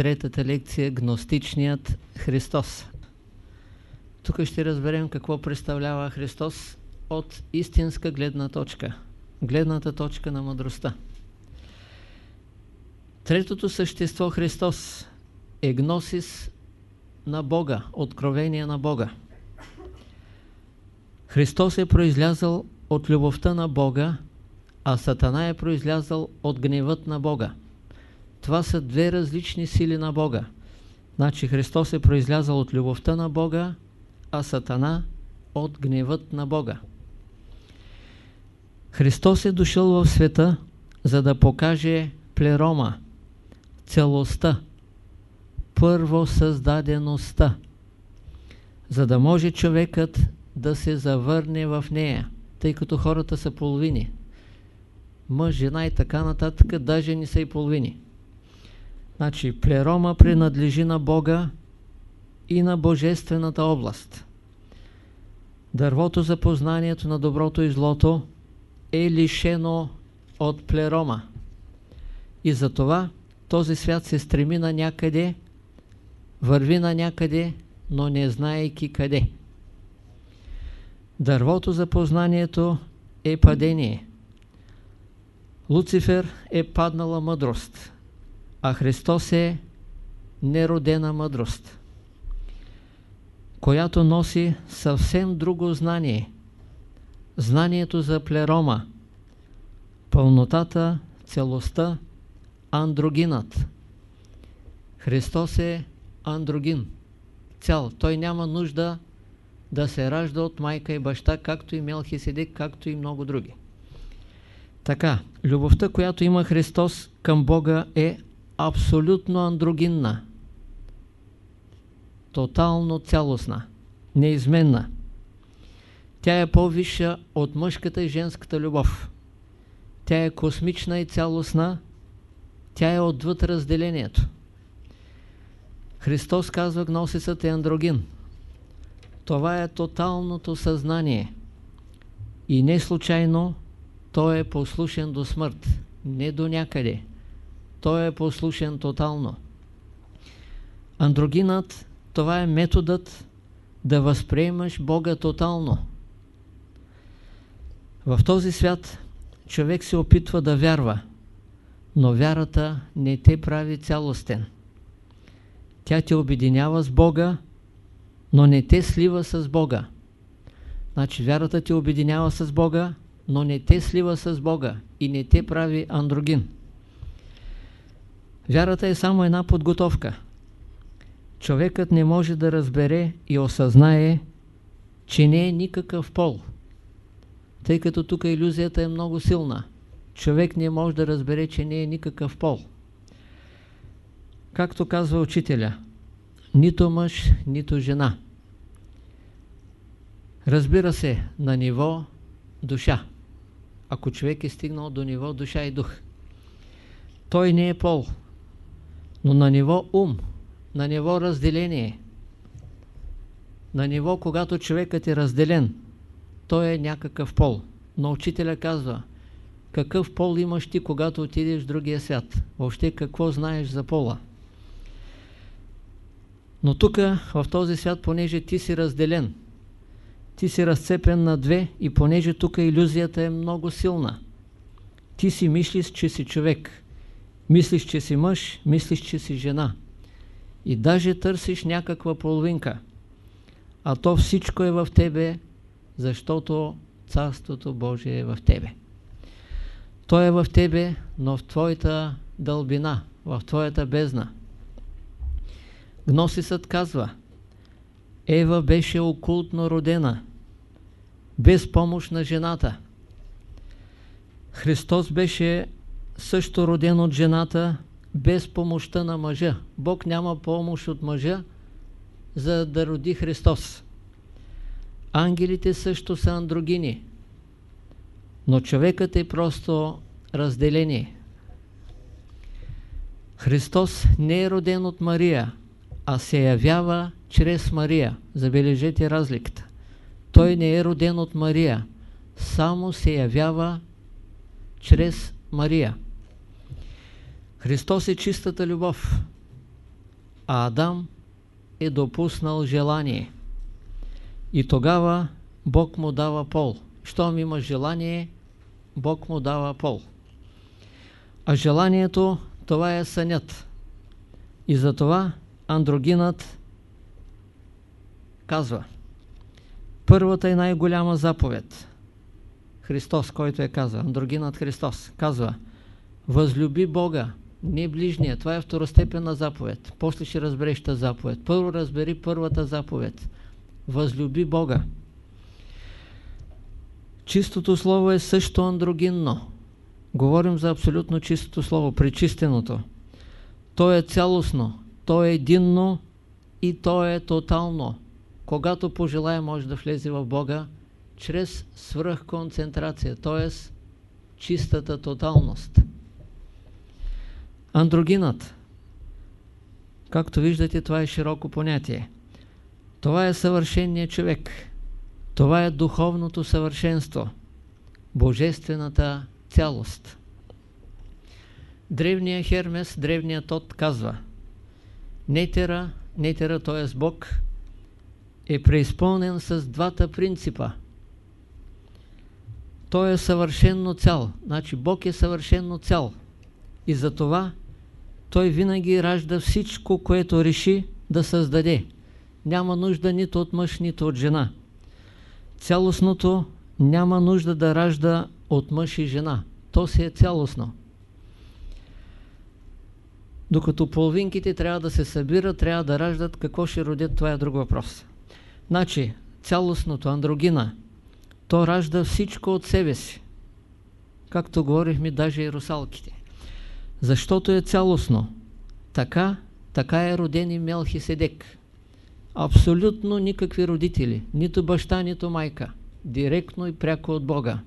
третата лекция Гностичният Христос. Тук ще разберем какво представлява Христос от истинска гледна точка. Гледната точка на мъдростта. Третото същество Христос е гносис на Бога, откровение на Бога. Христос е произлязал от любовта на Бога, а Сатана е произлязал от гневът на Бога. Това са две различни сили на Бога. Значи Христос е произлязал от любовта на Бога, а Сатана от гневът на Бога. Христос е дошъл в света, за да покаже плерома, целостта, първосъздадеността, за да може човекът да се завърне в нея, тъй като хората са половини. Мъж, жена и така нататък, даже не са и половини. Значи, плерома принадлежи на Бога и на Божествената област. Дървото за познанието на доброто и злото е лишено от плерома. И затова този свят се стреми на някъде, върви на някъде, но не знаейки къде. Дървото за познанието е падение. Луцифер е паднала мъдрост, а Христос е неродена мъдрост, която носи съвсем друго знание. Знанието за плерома, пълнотата, целостта, андрогинът. Христос е андрогин, цял. Той няма нужда да се ражда от майка и баща, както и Мелхиседек, както и много други. Така, любовта, която има Христос към Бога е абсолютно андрогинна, тотално цялостна, неизменна. Тя е по-висша от мъжката и женската любов. Тя е космична и цялостна, тя е отвъд разделението. Христос казва, гносисът е андрогин. Това е тоталното съзнание. И не случайно той е послушен до смърт. Не до някъде. Той е послушен тотално. Андрогинът, това е методът да възприемаш Бога тотално. В този свят човек се опитва да вярва, но вярата не те прави цялостен. Тя те обединява с Бога, но не те слива с Бога. Значи вярата те обединява с Бога, но не те слива с Бога и не те прави андрогин. Вярата е само една подготовка. Човекът не може да разбере и осъзнае, че не е никакъв пол. Тъй като тук иллюзията е много силна. Човек не може да разбере, че не е никакъв пол. Както казва учителя, нито мъж, нито жена. Разбира се, на ниво душа. Ако човек е стигнал до ниво душа и дух. Той не е пол, но на ниво ум, на ниво разделение, на ниво, когато човекът е разделен, той е някакъв пол. Но учителя казва, какъв пол имаш ти, когато отидеш в другия свят? Въобще какво знаеш за пола? Но тук, в този свят, понеже ти си разделен, ти си разцепен на две и понеже тук иллюзията е много силна, ти си мислиш, че си човек, мислиш, че си мъж, мислиш, че си жена и даже търсиш някаква половинка, а то всичко е в тебе, защото Царството Божие е в тебе. То е в тебе, но в твоята дълбина, в твоята бездна. Гносисът казва, Ева беше окултно родена, без помощ на жената. Христос беше също роден от жената, без помощта на мъжа. Бог няма помощ от мъжа, за да роди Христос. Ангелите също са андрогини, но човекът е просто разделение. Христос не е роден от Мария, а се явява чрез Мария. Забележете разликата. Той не е роден от Мария, само се явява чрез Мария. Христос е чистата любов. а Адам е допуснал желание. И тогава Бог му дава пол. Щом има желание, Бог му дава пол. А желанието, това е сънят. И затова андрогинът казва първата и най-голяма заповед Христос, който е казва, андрогинът Христос, казва възлюби Бога, не ближния. Това е второстепенна заповед. После ще разбереш тази заповед. Първо разбери първата заповед. Възлюби Бога. Чистото слово е също андрогинно. Говорим за абсолютно чистото слово, пречистеното. То е цялостно, то е единно и то е тотално. Когато пожелая, може да влезе в Бога чрез свръхконцентрация, т.е. чистата тоталност. Андрогинът. Както виждате, това е широко понятие. Това е съвършенният човек. Това е духовното съвършенство. Божествената цялост. Древният Хермес, древният Тот казва Нетера, Нетера, т.е. Бог, е преизпълнен с двата принципа. Той е съвършенно цял. Значи Бог е съвършенно цял. И затова той винаги ражда всичко, което реши да създаде. Няма нужда нито от мъж, нито от жена. Цялостното няма нужда да ражда от мъж и жена. То си е цялостно. Докато половинките трябва да се събират, трябва да раждат, какво ще родят, това е друг въпрос. Значи, цялостното, андрогина, то ражда всичко от себе си. Както говорихме, даже и русалките. Защото е цялостно. Така, така е роден и Мелхиседек. Абсолютно никакви родители, нито баща, нито майка. Директно и пряко от Бога.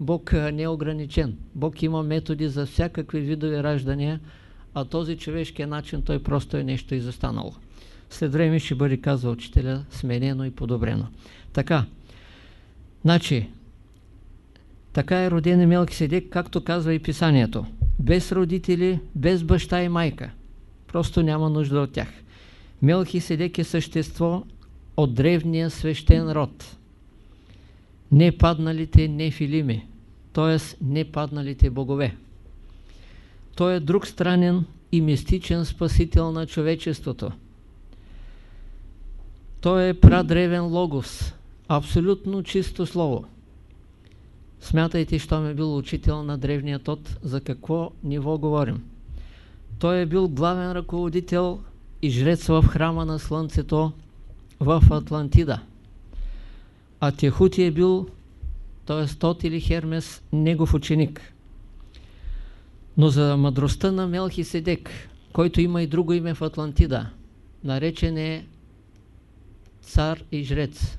Бог не е ограничен. Бог има методи за всякакви видове раждания, а този човешкия начин той просто е нещо изостанало. След време ще бъде, казва учителя, сменено и подобрено. Така, значи, така е роден Мелки Седек, както казва и писанието. Без родители, без баща и майка. Просто няма нужда от тях. Мелки Седек е същество от древния свещен род. Не падналите нефилими, т.е. не падналите богове. Той е друг странен и мистичен спасител на човечеството. Той е прадревен логос, абсолютно чисто слово. Смятайте, що ме бил учител на древния тот, за какво ниво говорим. Той е бил главен ръководител и жрец в храма на Слънцето в Атлантида. А Техути е бил, т.е. Тот или Хермес, негов ученик. Но за мъдростта на Мелхиседек, който има и друго име в Атлантида, наречен е цар и жрец,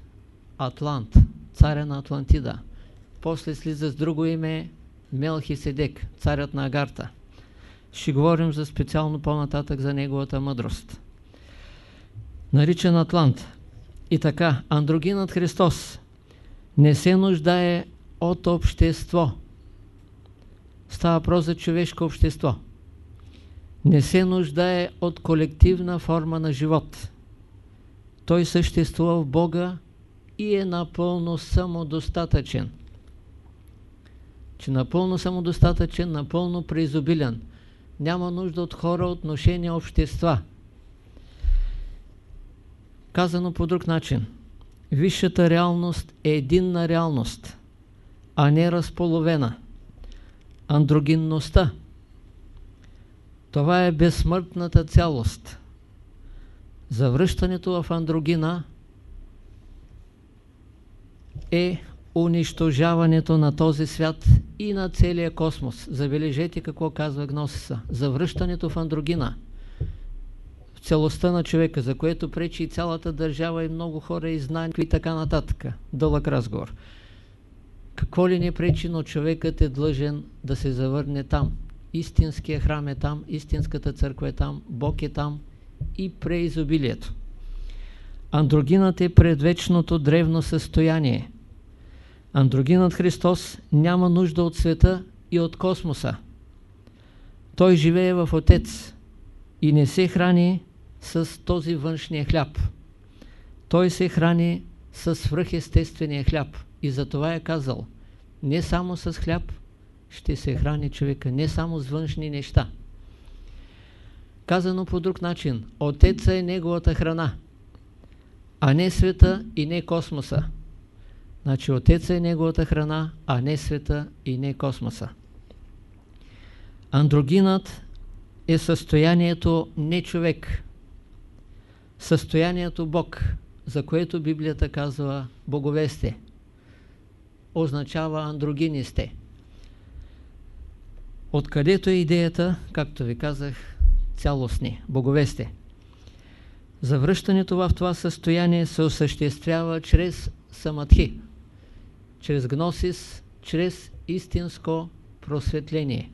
Атлант, царя на Атлантида. После слиза с друго име Мелхиседек, царят на Агарта. Ще говорим за специално по-нататък за неговата мъдрост. Наричан Атлант. И така, андрогинът Христос не се нуждае от общество. Става въпрос за човешко общество. Не се нуждае от колективна форма на живот. Той съществува в Бога и е напълно самодостатъчен. Че напълно самодостатъчен, напълно преизобилен. Няма нужда от хора, отношения, общества. Казано по друг начин. Висшата реалност е единна реалност, а не разполовена. Андрогинността. Това е безсмъртната цялост. Завръщането в андрогина е унищожаването на този свят и на целия космос. Забележете какво казва Гносиса. Завръщането в андрогина в целостта на човека, за което пречи и цялата държава и много хора и знания и така нататък. Дълъг разговор. Какво ли не пречи, но човекът е длъжен да се завърне там. Истинския храм е там, истинската църква е там, Бог е там, и преизобилието. Андрогинът е предвечното древно състояние. Андрогинът Христос няма нужда от света и от космоса. Той живее в Отец и не се храни с този външния хляб. Той се храни с свръхестествения хляб. И затова е казал, не само с хляб ще се храни човека, не само с външни неща. Казано по друг начин, Отеца е неговата храна, а не света и не космоса. Значи Отеца е неговата храна, а не света и не космоса. Андрогинът е състоянието не човек, състоянието Бог, за което Библията казва богове сте. Означава андрогини сте. Откъдето е идеята, както ви казах, цялостни, богове сте. Завръщането в това състояние се осъществява чрез самадхи, чрез гносис, чрез истинско просветление.